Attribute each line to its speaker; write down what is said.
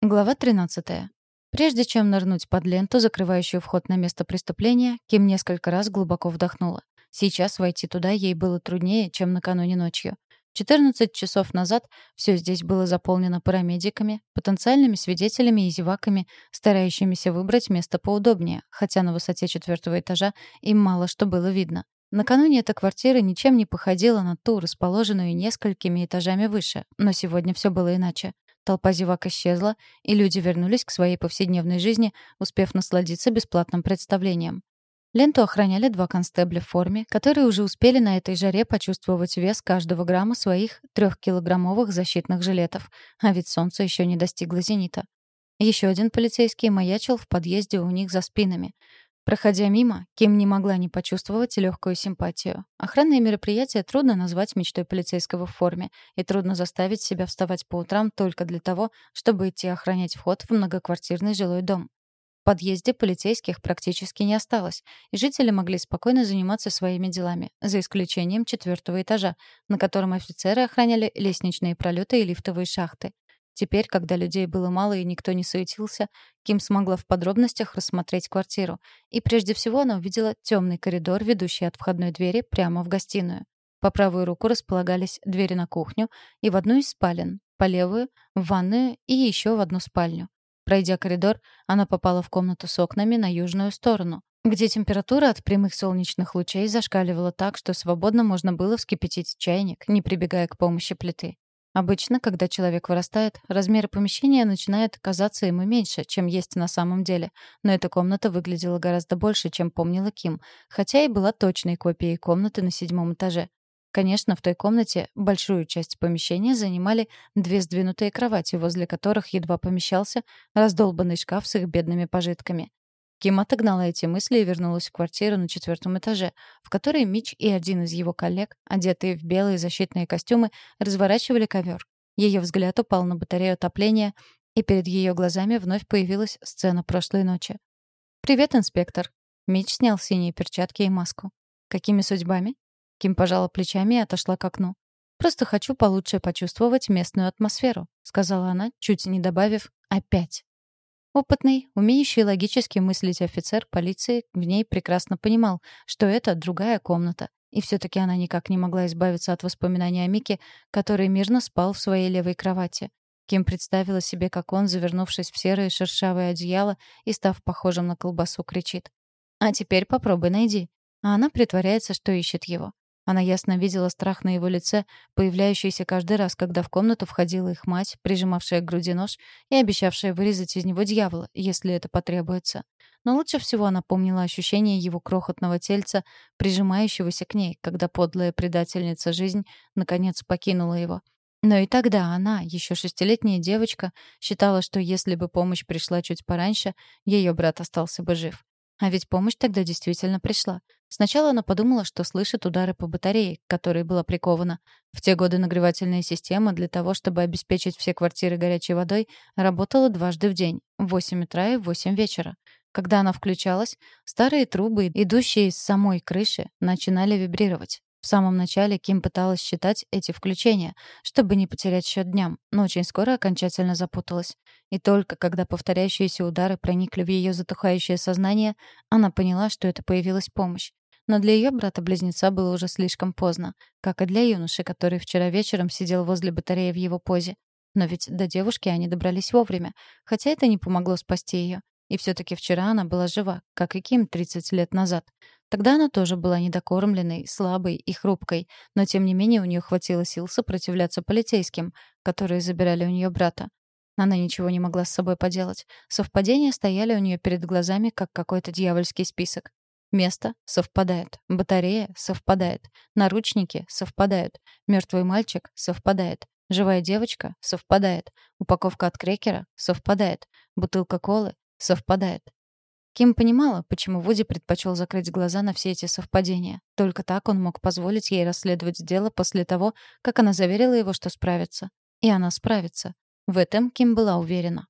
Speaker 1: Глава 13. Прежде чем нырнуть под ленту, закрывающую вход на место преступления, Ким несколько раз глубоко вдохнула. Сейчас войти туда ей было труднее, чем накануне ночью. 14 часов назад все здесь было заполнено парамедиками, потенциальными свидетелями и зеваками, старающимися выбрать место поудобнее, хотя на высоте четвертого этажа им мало что было видно. Накануне эта квартира ничем не походила на ту, расположенную несколькими этажами выше, но сегодня все было иначе. Толпа зевак исчезла, и люди вернулись к своей повседневной жизни, успев насладиться бесплатным представлением. Ленту охраняли два констебля в форме, которые уже успели на этой жаре почувствовать вес каждого грамма своих трехкилограммовых защитных жилетов, а ведь солнце еще не достигло зенита. Еще один полицейский маячил в подъезде у них за спинами. Проходя мимо, Ким не могла не почувствовать легкую симпатию. Охранные мероприятия трудно назвать мечтой полицейского в форме, и трудно заставить себя вставать по утрам только для того, чтобы идти охранять вход в многоквартирный жилой дом. В подъезде полицейских практически не осталось, и жители могли спокойно заниматься своими делами, за исключением четвертого этажа, на котором офицеры охраняли лестничные пролеты и лифтовые шахты. Теперь, когда людей было мало и никто не суетился, Ким смогла в подробностях рассмотреть квартиру. И прежде всего она увидела темный коридор, ведущий от входной двери прямо в гостиную. По правую руку располагались двери на кухню и в одну из спален, по левую — в ванную и еще в одну спальню. Пройдя коридор, она попала в комнату с окнами на южную сторону, где температура от прямых солнечных лучей зашкаливала так, что свободно можно было вскипятить чайник, не прибегая к помощи плиты. Обычно, когда человек вырастает, размеры помещения начинают казаться ему меньше, чем есть на самом деле. Но эта комната выглядела гораздо больше, чем помнила Ким, хотя и была точной копией комнаты на седьмом этаже. Конечно, в той комнате большую часть помещения занимали две сдвинутые кровати, возле которых едва помещался раздолбанный шкаф с их бедными пожитками. Ким отогнала эти мысли и вернулась в квартиру на четвертом этаже, в которой Мич и один из его коллег, одетые в белые защитные костюмы, разворачивали ковер. Ее взгляд упал на батарею отопления, и перед ее глазами вновь появилась сцена прошлой ночи. «Привет, инспектор». Мич снял синие перчатки и маску. «Какими судьбами?» Ким пожала плечами и отошла к окну. «Просто хочу получше почувствовать местную атмосферу», — сказала она, чуть не добавив «опять». Опытный, умеющий логически мыслить офицер полиции в ней прекрасно понимал, что это другая комната. И все-таки она никак не могла избавиться от воспоминаний о Мике, который мирно спал в своей левой кровати. Ким представила себе, как он, завернувшись в серое шершавое одеяло и став похожим на колбасу, кричит. «А теперь попробуй найди». А она притворяется, что ищет его. Она ясно видела страх на его лице, появляющийся каждый раз, когда в комнату входила их мать, прижимавшая к груди нож и обещавшая вырезать из него дьявола, если это потребуется. Но лучше всего она помнила ощущение его крохотного тельца, прижимающегося к ней, когда подлая предательница жизнь наконец покинула его. Но и тогда она, еще шестилетняя девочка, считала, что если бы помощь пришла чуть пораньше, ее брат остался бы жив. А ведь помощь тогда действительно пришла. Сначала она подумала, что слышит удары по батарее, к которой была прикована. В те годы нагревательная система для того, чтобы обеспечить все квартиры горячей водой, работала дважды в день — в 8 утра и в 8 вечера. Когда она включалась, старые трубы, идущие из самой крыши, начинали вибрировать. В самом начале Ким пыталась считать эти включения, чтобы не потерять счет дням, но очень скоро окончательно запуталась. И только когда повторяющиеся удары проникли в ее затухающее сознание, она поняла, что это появилась помощь. Но для ее брата-близнеца было уже слишком поздно, как и для юноши, который вчера вечером сидел возле батареи в его позе. Но ведь до девушки они добрались вовремя, хотя это не помогло спасти ее. И все-таки вчера она была жива, как и Ким 30 лет назад. Тогда она тоже была недокормленной, слабой и хрупкой, но тем не менее у нее хватило сил сопротивляться полицейским, которые забирали у нее брата. Она ничего не могла с собой поделать. Совпадения стояли у нее перед глазами, как какой-то дьявольский список. Место совпадает, батарея совпадает, наручники совпадают, мертвый мальчик совпадает, живая девочка совпадает, упаковка от крекера совпадает, бутылка колы совпадает. Ким понимала, почему Вуди предпочел закрыть глаза на все эти совпадения. Только так он мог позволить ей расследовать дело после того, как она заверила его, что справится. И она справится. В этом Ким была уверена.